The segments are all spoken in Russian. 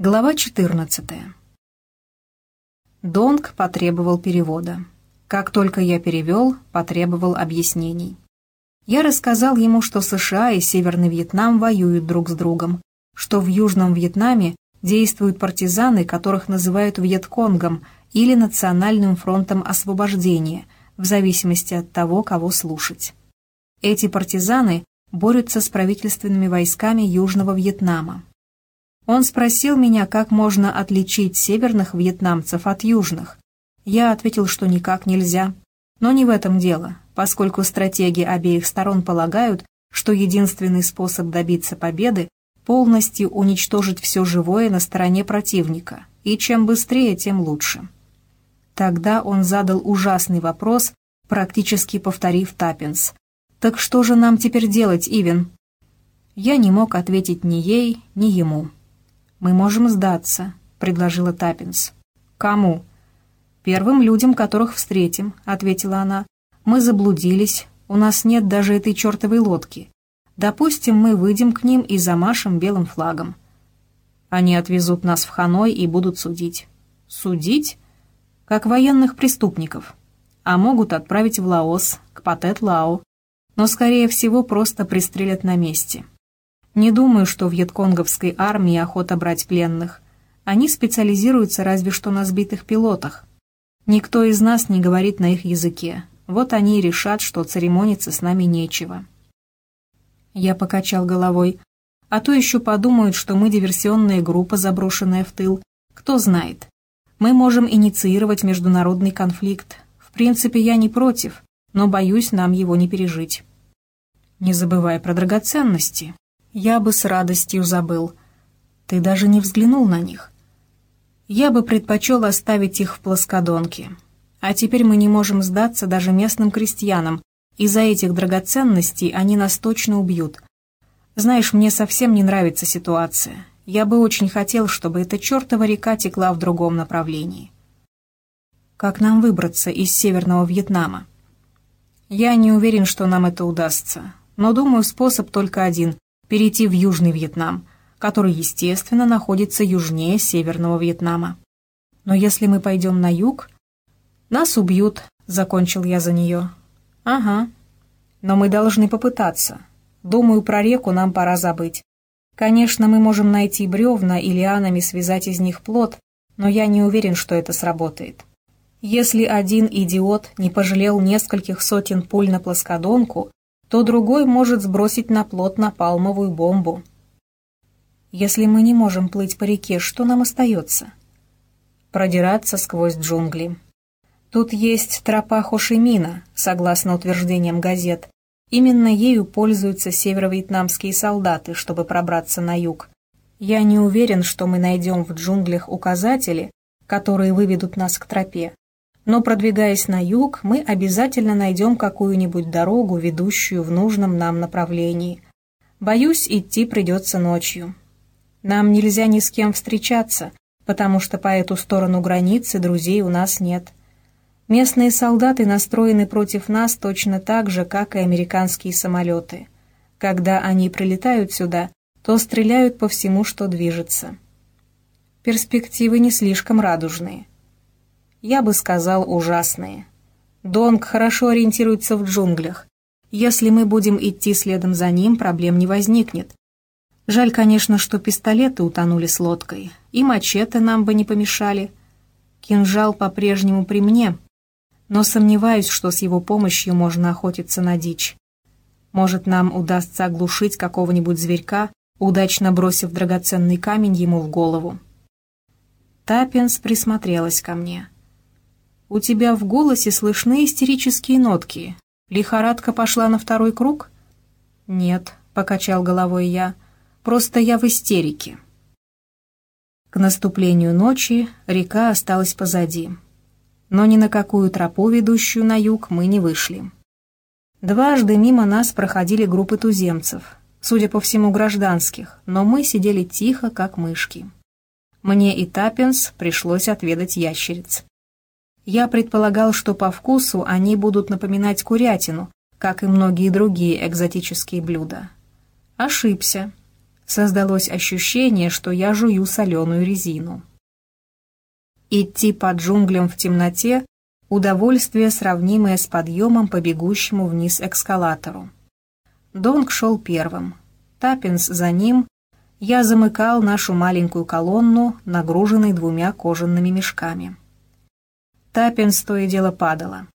Глава 14. Донг потребовал перевода. Как только я перевел, потребовал объяснений. Я рассказал ему, что США и Северный Вьетнам воюют друг с другом, что в Южном Вьетнаме действуют партизаны, которых называют Вьетконгом или Национальным фронтом освобождения, в зависимости от того, кого слушать. Эти партизаны борются с правительственными войсками Южного Вьетнама. Он спросил меня, как можно отличить северных вьетнамцев от южных. Я ответил, что никак нельзя. Но не в этом дело, поскольку стратеги обеих сторон полагают, что единственный способ добиться победы – полностью уничтожить все живое на стороне противника, и чем быстрее, тем лучше. Тогда он задал ужасный вопрос, практически повторив Таппинс. «Так что же нам теперь делать, Ивен?» Я не мог ответить ни ей, ни ему. «Мы можем сдаться», — предложила Таппинс. «Кому?» «Первым людям, которых встретим», — ответила она. «Мы заблудились, у нас нет даже этой чертовой лодки. Допустим, мы выйдем к ним и замашем белым флагом. Они отвезут нас в Ханой и будут судить». «Судить?» «Как военных преступников. А могут отправить в Лаос, к Патет-Лао. Но, скорее всего, просто пристрелят на месте». Не думаю, что в вьетконговской армии охота брать пленных. Они специализируются разве что на сбитых пилотах. Никто из нас не говорит на их языке. Вот они и решат, что церемониться с нами нечего. Я покачал головой. А то еще подумают, что мы диверсионная группа, заброшенная в тыл. Кто знает. Мы можем инициировать международный конфликт. В принципе, я не против, но боюсь нам его не пережить. Не забывай про драгоценности я бы с радостью забыл. Ты даже не взглянул на них. Я бы предпочел оставить их в плоскодонке. А теперь мы не можем сдаться даже местным крестьянам. Из-за этих драгоценностей они нас точно убьют. Знаешь, мне совсем не нравится ситуация. Я бы очень хотел, чтобы эта чертова река текла в другом направлении. Как нам выбраться из Северного Вьетнама? Я не уверен, что нам это удастся. Но думаю, способ только один перейти в Южный Вьетнам, который, естественно, находится южнее Северного Вьетнама. Но если мы пойдем на юг, нас убьют, закончил я за нее. Ага. Но мы должны попытаться. Думаю, про реку нам пора забыть. Конечно, мы можем найти бревна и лианами связать из них плод, но я не уверен, что это сработает. Если один идиот не пожалел нескольких сотен пуль на плоскодонку, то другой может сбросить на плот напалмовую бомбу. Если мы не можем плыть по реке, что нам остается? Продираться сквозь джунгли. Тут есть тропа Хошимина, согласно утверждениям газет. Именно ею пользуются северо-вьетнамские солдаты, чтобы пробраться на юг. Я не уверен, что мы найдем в джунглях указатели, которые выведут нас к тропе, но продвигаясь на юг, мы обязательно найдем какую-нибудь дорогу, ведущую в нужном нам направлении. Боюсь, идти придется ночью. Нам нельзя ни с кем встречаться, потому что по эту сторону границы друзей у нас нет. Местные солдаты настроены против нас точно так же, как и американские самолеты. Когда они прилетают сюда, то стреляют по всему, что движется. Перспективы не слишком радужные я бы сказал, ужасные. Донг хорошо ориентируется в джунглях. Если мы будем идти следом за ним, проблем не возникнет. Жаль, конечно, что пистолеты утонули с лодкой, и мачете нам бы не помешали. Кинжал по-прежнему при мне, но сомневаюсь, что с его помощью можно охотиться на дичь. Может, нам удастся оглушить какого-нибудь зверька, удачно бросив драгоценный камень ему в голову. Таппинс присмотрелась ко мне. У тебя в голосе слышны истерические нотки. Лихорадка пошла на второй круг? Нет, покачал головой я. Просто я в истерике. К наступлению ночи река осталась позади. Но ни на какую тропу, ведущую на юг, мы не вышли. Дважды мимо нас проходили группы туземцев, судя по всему гражданских, но мы сидели тихо, как мышки. Мне и Таппинс пришлось отведать ящериц. Я предполагал, что по вкусу они будут напоминать курятину, как и многие другие экзотические блюда. Ошибся. Создалось ощущение, что я жую соленую резину. Идти по джунглям в темноте – удовольствие, сравнимое с подъемом по бегущему вниз эскалатору. Донг шел первым. Таппинс за ним. Я замыкал нашу маленькую колонну, нагруженной двумя кожаными мешками. Таппинс то и дело падала.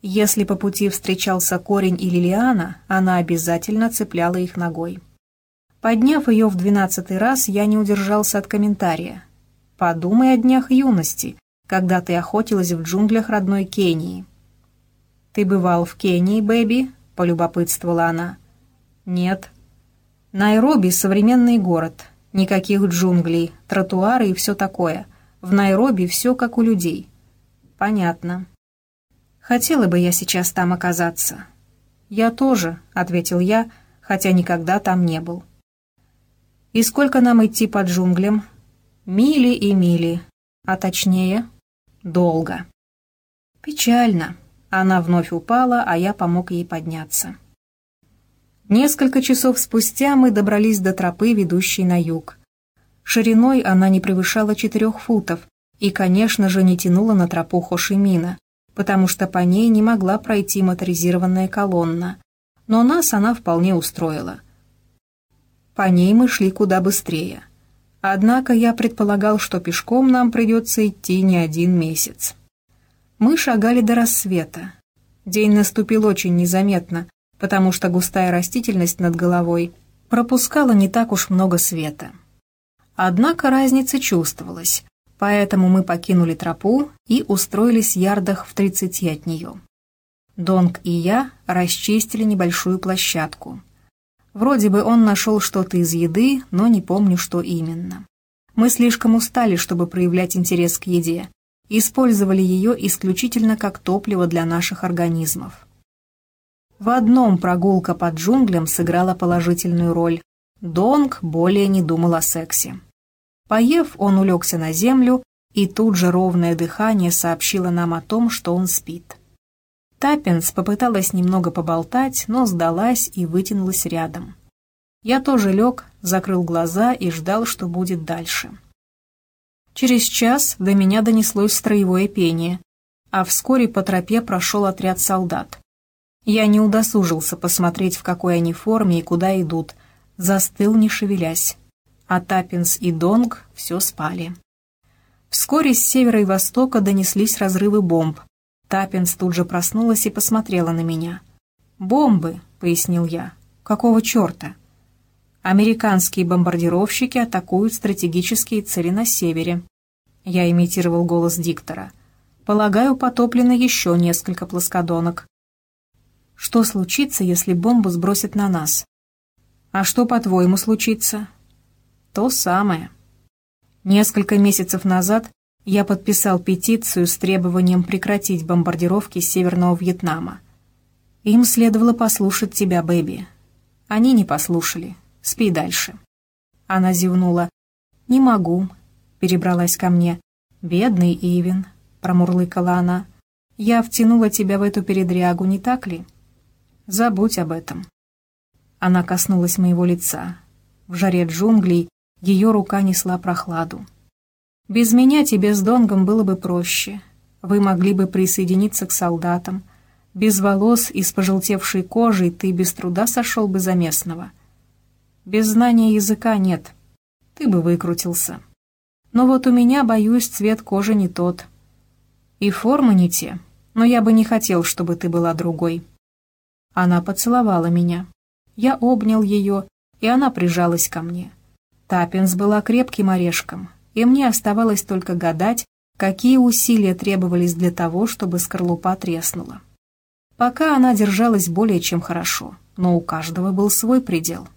Если по пути встречался корень или лиана, она обязательно цепляла их ногой. Подняв ее в двенадцатый раз, я не удержался от комментария. «Подумай о днях юности, когда ты охотилась в джунглях родной Кении». «Ты бывал в Кении, Бэби?» — полюбопытствовала она. «Нет». «Найроби — современный город. Никаких джунглей, тротуары и все такое. В Найроби все как у людей». «Понятно». «Хотела бы я сейчас там оказаться». «Я тоже», — ответил я, хотя никогда там не был. «И сколько нам идти по джунглям?» «Мили и мили, а точнее, долго». «Печально». Она вновь упала, а я помог ей подняться. Несколько часов спустя мы добрались до тропы, ведущей на юг. Шириной она не превышала четырех футов и, конечно же, не тянула на тропу Хошимина, потому что по ней не могла пройти моторизированная колонна. Но нас она вполне устроила. По ней мы шли куда быстрее. Однако я предполагал, что пешком нам придется идти не один месяц. Мы шагали до рассвета. День наступил очень незаметно, потому что густая растительность над головой пропускала не так уж много света. Однако разница чувствовалась, поэтому мы покинули тропу и устроились ярдах в тридцати от нее. Донг и я расчистили небольшую площадку — Вроде бы он нашел что-то из еды, но не помню, что именно. Мы слишком устали, чтобы проявлять интерес к еде. Использовали ее исключительно как топливо для наших организмов. В одном прогулка по джунглям сыграла положительную роль. Донг более не думал о сексе. Поев, он улегся на землю, и тут же ровное дыхание сообщило нам о том, что он спит. Таппинс попыталась немного поболтать, но сдалась и вытянулась рядом. Я тоже лег, закрыл глаза и ждал, что будет дальше. Через час до меня донеслось строевое пение, а вскоре по тропе прошел отряд солдат. Я не удосужился посмотреть, в какой они форме и куда идут, застыл, не шевелясь. А Таппинс и Донг все спали. Вскоре с севера и востока донеслись разрывы бомб, Таппинс тут же проснулась и посмотрела на меня. «Бомбы», — пояснил я. «Какого черта?» «Американские бомбардировщики атакуют стратегические цели на севере». Я имитировал голос диктора. «Полагаю, потоплено еще несколько плоскодонок». «Что случится, если бомбу сбросят на нас?» «А что, по-твоему, случится?» «То самое». Несколько месяцев назад я подписал петицию с требованием прекратить бомбардировки Северного Вьетнама. Им следовало послушать тебя, Бэби. Они не послушали. Спи дальше. Она зевнула. «Не могу», — перебралась ко мне. «Бедный Ивен», — промурлыкала она. «Я втянула тебя в эту передрягу, не так ли?» «Забудь об этом». Она коснулась моего лица. В жаре джунглей ее рука несла прохладу. Без меня тебе с Донгом было бы проще. Вы могли бы присоединиться к солдатам. Без волос и с пожелтевшей кожей ты без труда сошел бы за местного. Без знания языка нет. Ты бы выкрутился. Но вот у меня, боюсь, цвет кожи не тот. И формы не те. Но я бы не хотел, чтобы ты была другой. Она поцеловала меня. Я обнял ее, и она прижалась ко мне. Таппинс была крепким орешком, и мне оставалось только гадать, какие усилия требовались для того, чтобы скорлупа треснула. Пока она держалась более чем хорошо, но у каждого был свой предел.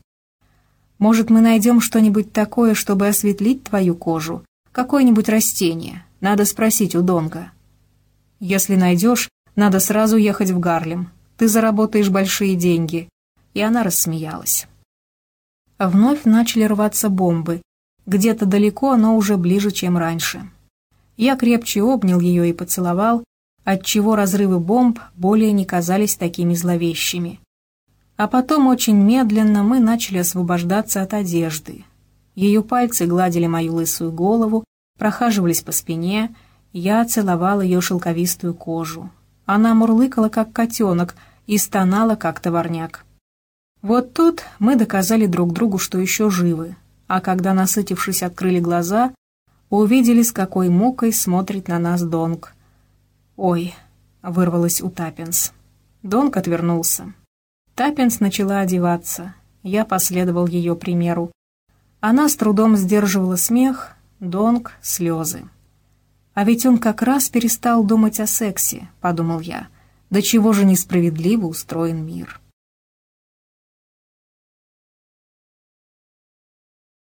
Может, мы найдем что-нибудь такое, чтобы осветлить твою кожу? Какое-нибудь растение? Надо спросить у Донга. Если найдешь, надо сразу ехать в Гарлем. Ты заработаешь большие деньги. И она рассмеялась. Вновь начали рваться бомбы, где-то далеко, но уже ближе, чем раньше. Я крепче обнял ее и поцеловал, отчего разрывы бомб более не казались такими зловещими. А потом очень медленно мы начали освобождаться от одежды. Ее пальцы гладили мою лысую голову, прохаживались по спине, я целовал ее шелковистую кожу. Она мурлыкала, как котенок, и стонала, как товарняк. Вот тут мы доказали друг другу, что еще живы, а когда, насытившись, открыли глаза, увидели, с какой мукой смотрит на нас Донг. «Ой», — вырвалась у Таппинс. Донг отвернулся. Таппинс начала одеваться. Я последовал ее примеру. Она с трудом сдерживала смех, Донг — слезы. «А ведь он как раз перестал думать о сексе», — подумал я. «До чего же несправедливо устроен мир».